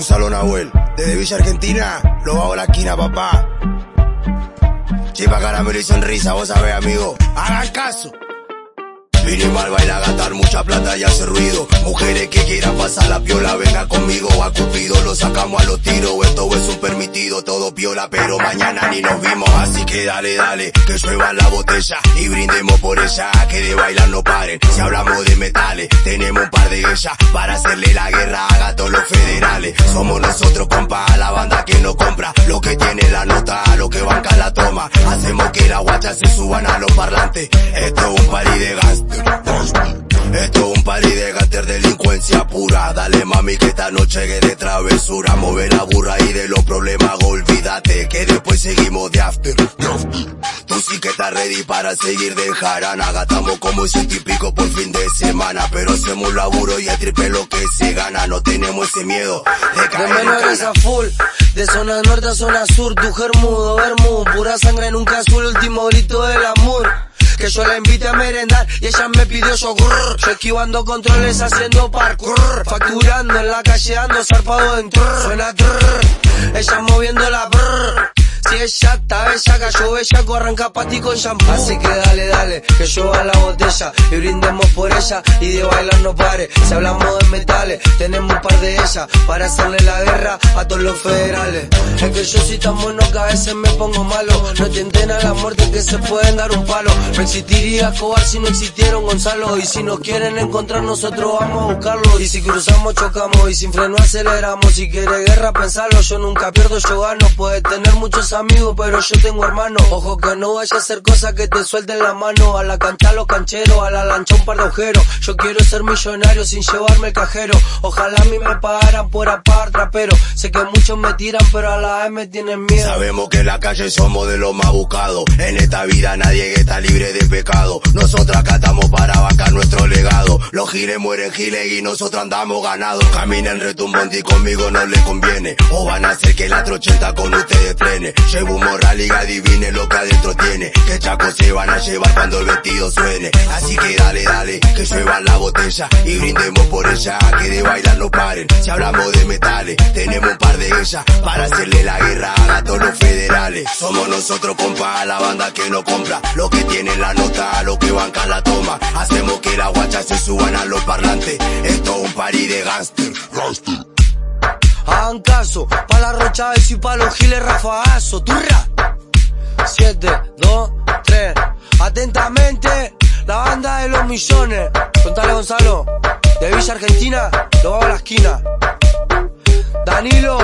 Gonzalo Nahuel, desde Villa Argentina, lo a la esquina, papá. Chipa, caramelo y sonrisa, vos sabés, amigo. Hagan caso. Vinimos al baile a gastar mucha plata y hacer ruido. Mujeres que quieran pasar la piola, venga conmigo. A Cupido lo sacamos a los tiros. Esto es un permitido, todo piola, pero mañana ni nos vimos. Así que dale, dale, que llueva la botella y brindemos por ella. Que de bailar no paren. Si hablamos de metales, tenemos un par de ellas para hacerle la guerra Somos nosotros, compa, la banda que no compra. Lo que tiene la nota, lo que banca la toma. Hacemos que las guachas se suban a los parlantes. Esto es un party de gángster. Esto es un party de gater delincuencia pura. Dale mami que esta noche que de travesura. Mover la burra y de los problemas olvídate que después seguimos de after. Sí que estás ready para seguir de jarana. Gastamos como ese típico por fin de semana. Pero hacemos laburo y el triple lo que se gana. No tenemos ese miedo de De caer en menores a full, de zona norte a zona sur, tu germudo, vermú, pura sangre en un azul, último grito del amor. Que yo la invite a merendar y ella me pidió yogur. Yo esquivando controles haciendo parkour. Facturando en la calle ando zarpado en trrr. Suena trrr. Ella ella está bella, cayó bella, arranca pa' ti con shampoo. Así que dale, dale, que yo a la botella y brindemos por ella y de bailar no pare. Si hablamos de metales, tenemos un par de ellas para hacerle la guerra a todos los federales. Es que yo soy tan bueno que a veces me pongo malo. No tienten a la muerte que se pueden dar un palo. No existiría Escobar si no existieron Gonzalo. Y si nos quieren encontrar, nosotros vamos a buscarlo. Y si cruzamos, chocamos. Y sin freno aceleramos. Si quiere guerra, pensalo. Yo nunca pierdo, yo gano. Puede tener muchos amigos, pero yo tengo hermanos. Ojo que no vaya a hacer cosas que te suelten la mano. A la cancha los cancheros, a la lancha un par de agujeros. Yo quiero ser millonario sin llevarme el cajero. Ojalá a mí me pagaran por apar trapero. Sé que muchos me tiran, pero a la vez tienen miedo. Sabemos que en la calle somos de los más buscados. En esta vida nadie está libre de pecado. Nosotros acá estamos para bancar nuestro legado. Los giles mueren giles y nosotros andamos ganados. Caminen retumbante y conmigo no les conviene. O van a hacer que otro 80 con ustedes frene. Llevo un morral y adivine lo que adentro tiene. Que chacos se van a llevar cuando el vestido suene. Así que dale, dale, que llueva la botella y brindemos por ella. Que de bailar no paren. Si hablamos de metales, tenemos un par de ellas para hacerle la guerra a gatos los federales. Somos nosotros, compa, la banda que no compra. Lo que tiene la nota, lo que banca la toma. Hacemos que las guachas se suban a los parlantes. Esto es un party de gangster hagan caso, pa' la Rochávez y pa' los giles rafagazo, turra. 7, 2, 3, atentamente, la banda de los millones. Contale Gonzalo, de Villa Argentina, lo hago a la esquina. Danilo.